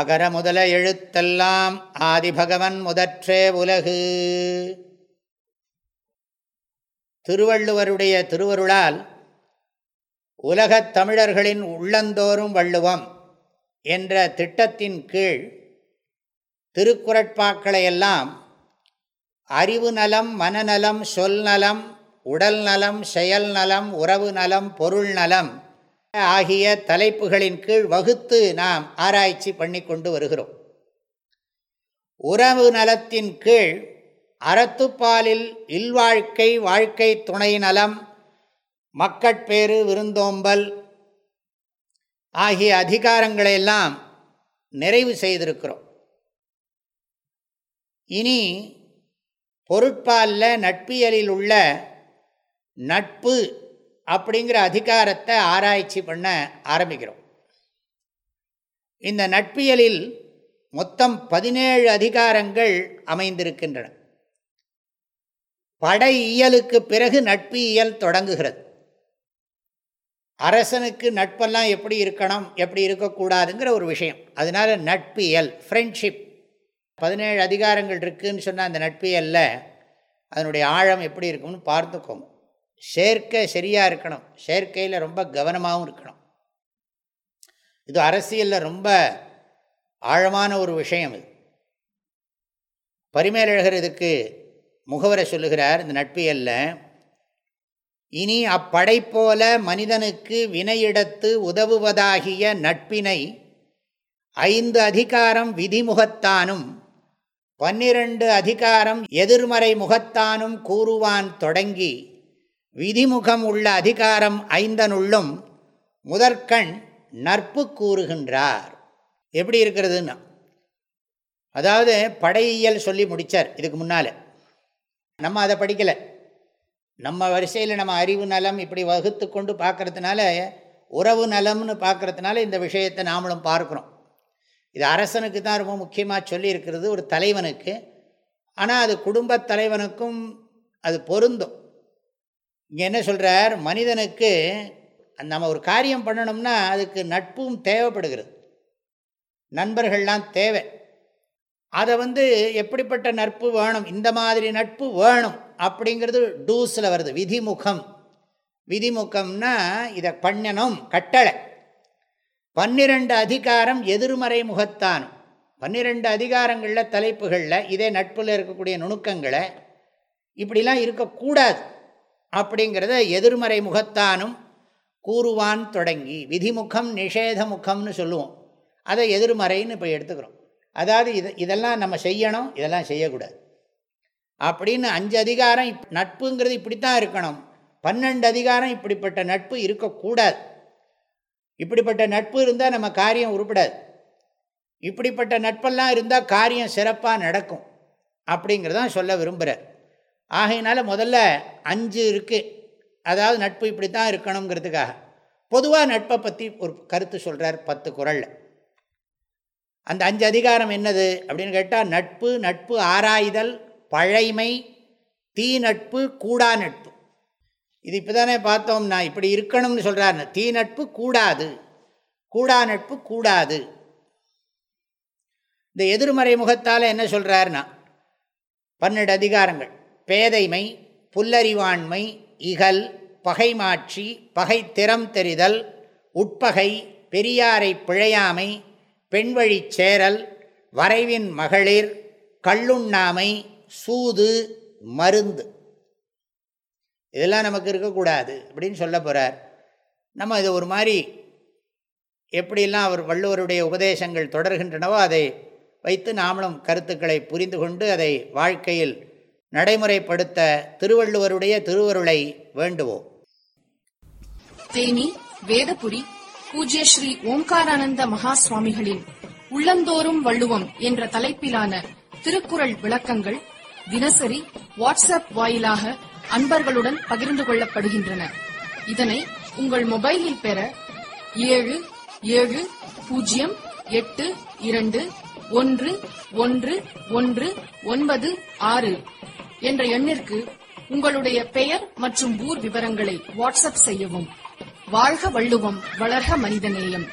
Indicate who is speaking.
Speaker 1: அகர முதல எழுத்தெல்லாம் ஆதிபகவன் முதற்றே உலகு திருவள்ளுவருடைய திருவருளால் உலகத் தமிழர்களின் உள்ளந்தோறும் வள்ளுவம் என்ற திட்டத்தின் கீழ் திருக்குறட்பாக்களையெல்லாம் அறிவு நலம் மனநலம் சொல் நலம் உடல் நலம் செயல் நலம் உறவு நலம் பொருள் நலம் ஆகிய தலைப்புகளின் கீழ் வகுத்து நாம் ஆராய்ச்சி பண்ணி கொண்டு வருகிறோம் உறவு நலத்தின் கீழ் அறத்துப்பாலில் இல்வாழ்க்கை வாழ்க்கை துணை நலம் மக்கட்பேறு விருந்தோம்பல் ஆகிய அதிகாரங்களையெல்லாம் நிறைவு செய்திருக்கிறோம் இனி பொருட்பாலில் நட்பியலில் உள்ள நட்பு அப்படிங்கிற அதிகாரத்தை ஆராய்ச்சி பண்ண ஆரம்பிக்கிறோம் இந்த நட்பியலில் மொத்தம் பதினேழு அதிகாரங்கள் அமைந்திருக்கின்றன படை இயலுக்கு பிறகு நட்பு இயல் தொடங்குகிறது அரசனுக்கு நட்பெல்லாம் எப்படி இருக்கணும் எப்படி இருக்கக்கூடாதுங்கிற ஒரு விஷயம் அதனால நட்பியல் ஃப்ரெண்ட்ஷிப் பதினேழு அதிகாரங்கள் இருக்குதுன்னு சொன்னால் அந்த நட்பியலில் அதனுடைய ஆழம் எப்படி இருக்கும்னு பார்த்துக்கோங்க சேர்க்கை சரியாக இருக்கணும் சேர்க்கையில் ரொம்ப கவனமாகவும் இருக்கணும் இது அரசியலில் ரொம்ப ஆழமான ஒரு விஷயம் இது பரிமேலழகர் இதுக்கு முகவரை சொல்லுகிறார் இந்த நட்பியல்ல இனி அப்படை போல மனிதனுக்கு வினையிடத்து உதவுவதாகிய நட்பினை ஐந்து அதிகாரம் விதிமுகத்தானும் பன்னிரண்டு அதிகாரம் எதிர்மறை முகத்தானும் கூறுவான் தொடங்கி விதிமுகம் உள்ள அதிகாரம் ஐந்தனுள்ளும் முதற்கண் நற்பு கூறுகின்றார் எப்படி இருக்கிறதுன்னா அதாவது படையியல் சொல்லி முடித்தார் இதுக்கு முன்னால் நம்ம அதை படிக்கலை நம்ம வரிசையில் நம்ம அறிவு நலம் இப்படி வகுத்து கொண்டு பார்க்குறதுனால உறவு நலம்னு பார்க்குறதுனால இந்த விஷயத்தை நாமளும் பார்க்குறோம் இது அரசனுக்கு தான் ரொம்ப முக்கியமாக சொல்லியிருக்கிறது ஒரு தலைவனுக்கு ஆனால் அது குடும்பத் தலைவனுக்கும் அது பொருந்தும் இங்கே என்ன சொல்கிறார் மனிதனுக்கு நம்ம ஒரு காரியம் பண்ணணும்னா அதுக்கு நட்பும் தேவைப்படுகிறது நண்பர்கள்லாம் தேவை அதை வந்து எப்படிப்பட்ட நட்பு வேணும் இந்த மாதிரி நட்பு வேணும் அப்படிங்கிறது டூஸில் வருது விதிமுகம் விதிமுகம்னா இதை பண்ணணும் கட்டளை பன்னிரண்டு அதிகாரம் எதிர்மறை முகத்தானும் பன்னிரெண்டு அதிகாரங்களில் தலைப்புகளில் இதே நட்பில் இருக்கக்கூடிய நுணுக்கங்களை இப்படிலாம் இருக்கக்கூடாது அப்படிங்கிறத எதிர்மறை முகத்தானும் கூறுவான் தொடங்கி விதிமுகம் நிஷேத முகம்னு சொல்லுவோம் அதை எதிர்மறைன்னு இப்போ எடுத்துக்கிறோம் அதாவது இது இதெல்லாம் நம்ம செய்யணும் இதெல்லாம் செய்யக்கூடாது அப்படின்னு அஞ்சு அதிகாரம் இப் நட்புங்கிறது இப்படித்தான் இருக்கணும் பன்னெண்டு அதிகாரம் இப்படிப்பட்ட நட்பு இருக்கக்கூடாது இப்படிப்பட்ட நட்பு இருந்தால் நம்ம காரியம் உருப்பிடாது இப்படிப்பட்ட நட்பெல்லாம் இருந்தால் காரியம் சிறப்பாக நடக்கும் அப்படிங்கிறதான் சொல்ல விரும்புகிறார் ஆகையினால முதல்ல அஞ்சு இருக்குது அதாவது நட்பு இப்படி தான் இருக்கணுங்கிறதுக்காக பொதுவாக நட்பை பற்றி ஒரு கருத்து சொல்கிறார் பத்து குரலில் அந்த அஞ்சு அதிகாரம் என்னது அப்படின்னு கேட்டால் நட்பு நட்பு ஆராய்தல் பழைமை தீ நட்பு கூடா நட்பு இது இப்போ தானே பார்த்தோம்னா இப்படி இருக்கணும்னு சொல்கிறாரு தீ நட்பு கூடாது கூடா நட்பு கூடாது இந்த எதிர்மறை முகத்தால் என்ன சொல்கிறாருன்னா பன்னெண்டு அதிகாரங்கள் பேதைமை புல்லறிவாண்மை இகல் பகைமாட்சி பகை திறம் தெரிதல் உட்பகை பெரியாரை பிழையாமை பெண்வழி சேரல் வரைவின் மகளிர் கள்ளுண்ணாமை சூது மருந்து இதெல்லாம் நமக்கு இருக்கக்கூடாது அப்படின்னு சொல்ல போகிறார் நம்ம இது ஒரு மாதிரி எப்படிலாம் அவர் வள்ளுவருடைய உபதேசங்கள் தொடர்கின்றனவோ அதை வைத்து நாமளும் கருத்துக்களை புரிந்து கொண்டு அதை வாழ்க்கையில் நடைமுறைப்படுத்த திருவள்ளுவருடைய திருவருளை வேண்டுவோம்
Speaker 2: தேனி வேதபுரி பூஜ்ய ஸ்ரீ ஓம்காரானந்த மகா சுவாமிகளின் உள்ளந்தோறும் வள்ளுவம் என்ற தலைப்பிலான திருக்குறள் விளக்கங்கள் தினசரி வாட்ஸ்அப் வாயிலாக அன்பர்களுடன் பகிர்ந்து கொள்ளப்படுகின்றன இதனை உங்கள் மொபைலில் பெற ஏழு ஏழு பூஜ்ஜியம் எட்டு இரண்டு ஒன்று ஒன்று ஒன்று ஒன்பது ஆறு என்ற எண்ணிற்கு உங்களுடைய பெயர் மற்றும் ஊர் விவரங்களை வாட்ஸ்அப் செய்யவும் வாழ்க வள்ளுவம் வளர்க மனிதநேயம்